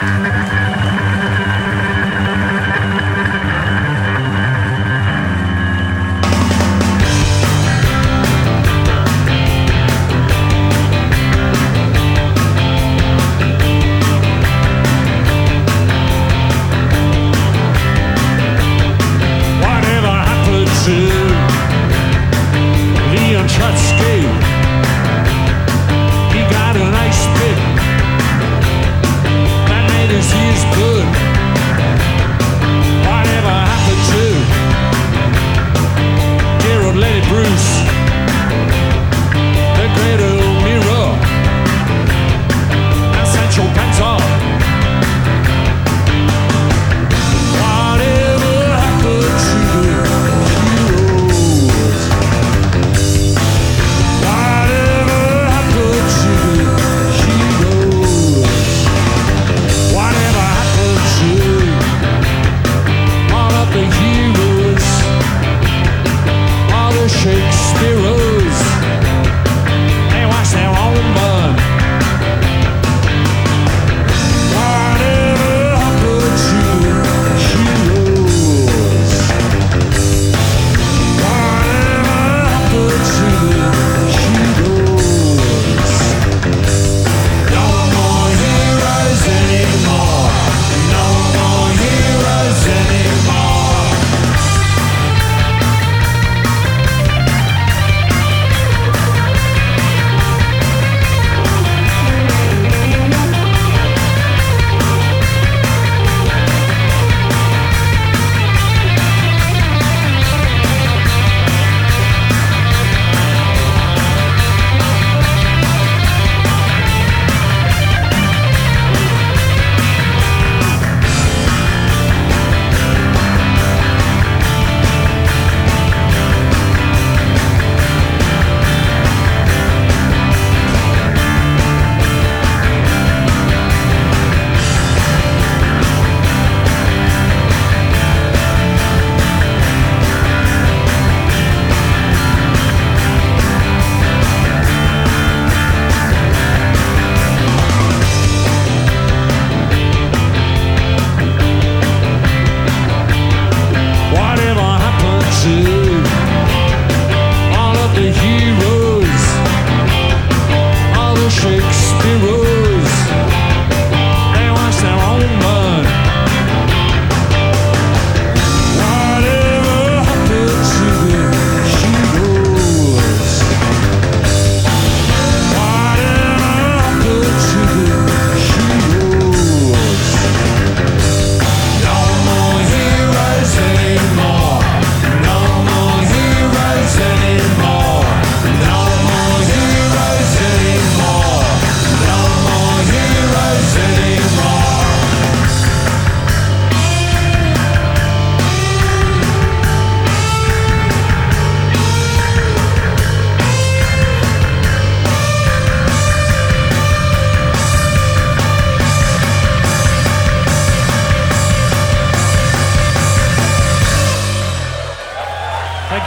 Mm-hmm.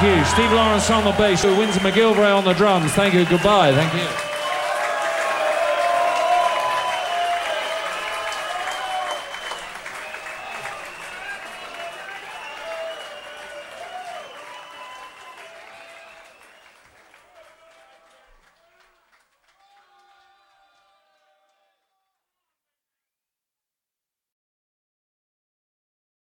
Thank you. Steve Lawrence on the bass, Windsor McGilvray on the drums. Thank you. Goodbye. Thank you.